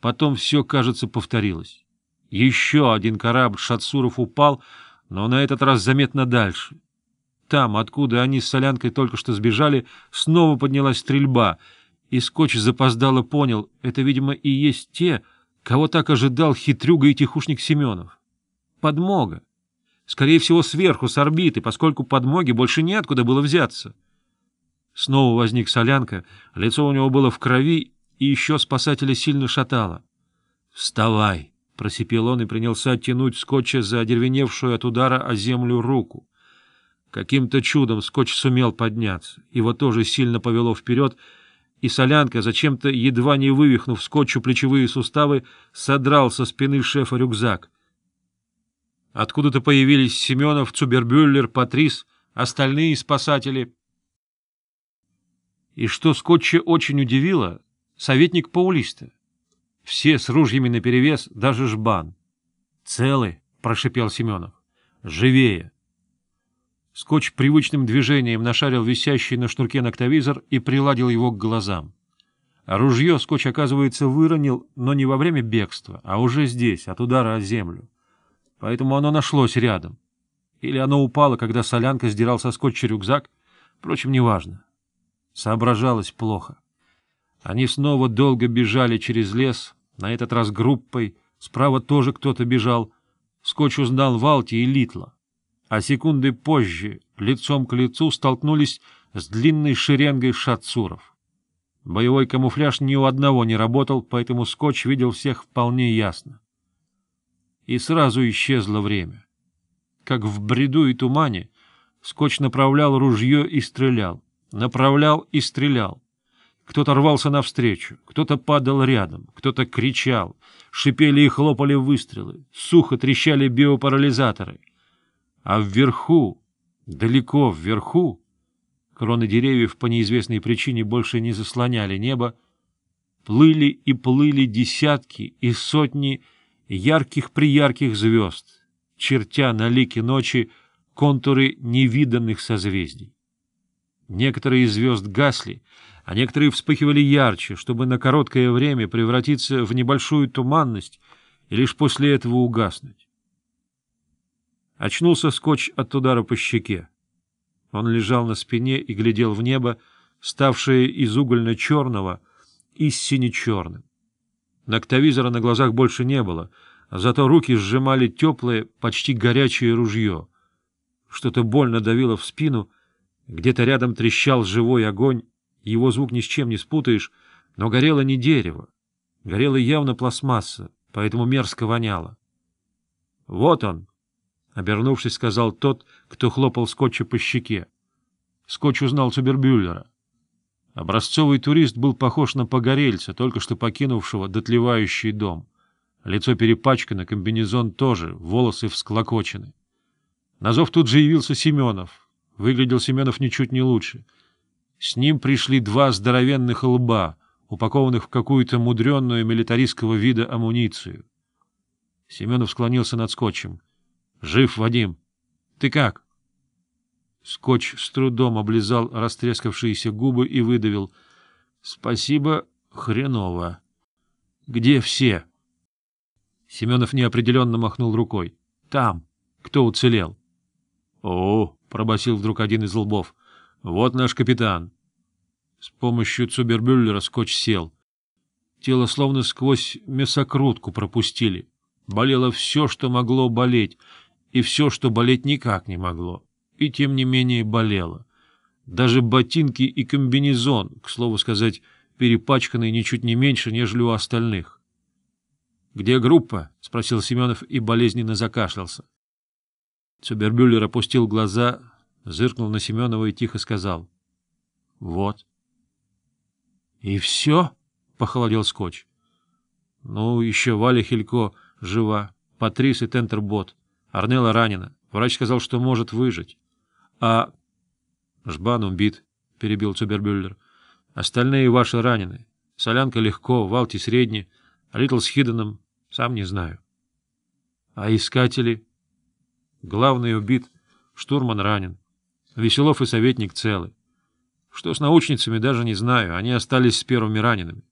Потом все, кажется, повторилось. Еще один корабль Шатсуров упал, но на этот раз заметно дальше. Там, откуда они с Солянкой только что сбежали, снова поднялась стрельба, и Скотч запоздало понял, это, видимо, и есть те, кого так ожидал хитрюга и тихушник Семенов. Подмога. Скорее всего, сверху, с орбиты, поскольку подмоги больше неоткуда было взяться. Снова возник Солянка, лицо у него было в крови, и еще спасателя сильно шатало. «Вставай!» — просипел он и принялся оттянуть скотча за одервеневшую от удара о землю руку. Каким-то чудом скотч сумел подняться. Его тоже сильно повело вперед, и солянка, зачем-то едва не вывихнув скотчу плечевые суставы, содрал со спины шефа рюкзак. Откуда-то появились Семенов, Цубербюллер, Патрис, остальные спасатели. И что скотча очень удивило, советник Паулиста. Все с ружьями наперевес, даже жбан. — Целы, — прошипел Семенов. — Живее! Скотч привычным движением нашарил висящий на шнурке ноктовизор и приладил его к глазам. А ружье Скотч, оказывается, выронил, но не во время бегства, а уже здесь, от удара о землю. Поэтому оно нашлось рядом. Или оно упало, когда солянка сдирал со Скотча рюкзак, впрочем, неважно. Соображалось плохо. — они снова долго бежали через лес, на этот раз группой, справа тоже кто-то бежал. Скотч узнал Валти и Литла. А секунды позже, лицом к лицу, столкнулись с длинной шеренгой шатсуров. Боевой камуфляж ни у одного не работал, поэтому Скотч видел всех вполне ясно. И сразу исчезло время. Как в бреду и тумане, Скотч направлял ружье и стрелял, направлял и стрелял. Кто-то рвался навстречу, кто-то падал рядом, кто-то кричал, шипели и хлопали выстрелы, сухо трещали биопарализаторы. А вверху, далеко вверху, кроны деревьев по неизвестной причине больше не заслоняли небо, плыли и плыли десятки и сотни ярких-приярких звезд, чертя на лике ночи контуры невиданных созвездий. Некоторые из звезд гасли, а некоторые вспыхивали ярче, чтобы на короткое время превратиться в небольшую туманность и лишь после этого угаснуть. Очнулся скотч от удара по щеке. Он лежал на спине и глядел в небо, ставшее из угольно-черного и сине-черным. Ноктовизора на глазах больше не было, зато руки сжимали теплое, почти горячее ружье. Что-то больно давило в спину, где-то рядом трещал живой огонь, его звук ни с чем не спутаешь, но горело не дерево. Горела явно пластмасса, поэтому мерзко воняло. — Вот он! — обернувшись, сказал тот, кто хлопал скотча по щеке. Скотч узнал Цубербюллера. Образцовый турист был похож на погорельца, только что покинувшего дотлевающий дом. Лицо перепачкано, комбинезон тоже, волосы всклокочены. На зов тут же явился Семенов. Выглядел Семенов ничуть не лучше — с ним пришли два здоровенных лба, упакованных в какую-то мудренную милитаристского вида амуницию. Семенов склонился над скотчем. — Жив, Вадим! Ты как? Скотч с трудом облизал растрескавшиеся губы и выдавил. — Спасибо, хреново. — Где все? Семенов неопределенно махнул рукой. — Там. Кто уцелел? — О, — пробасил вдруг один из лбов. «Вот наш капитан». С помощью Цубербюллера скотч сел. Тело словно сквозь мясокрутку пропустили. Болело все, что могло болеть, и все, что болеть никак не могло. И тем не менее болело. Даже ботинки и комбинезон, к слову сказать, перепачканные ничуть не меньше, нежели у остальных. — Где группа? — спросил Семенов и болезненно закашлялся. Цубербюллер опустил глаза, зыркнул на Семенова и тихо сказал. — Вот. — И все? — похолодел Скотч. — Ну, еще Валя Хилько жива, Патрис и Тентербот, Арнелла ранена. Врач сказал, что может выжить. — А... — Жбан убит, — перебил Цубербюллер. — Остальные ваши ранены. Солянка легко, Валти средний, а Литл с Хидденом, сам не знаю. — А искатели? — Главный убит, штурман ранен. — Веселов и советник целы. Что с научницами, даже не знаю. Они остались с первыми ранеными.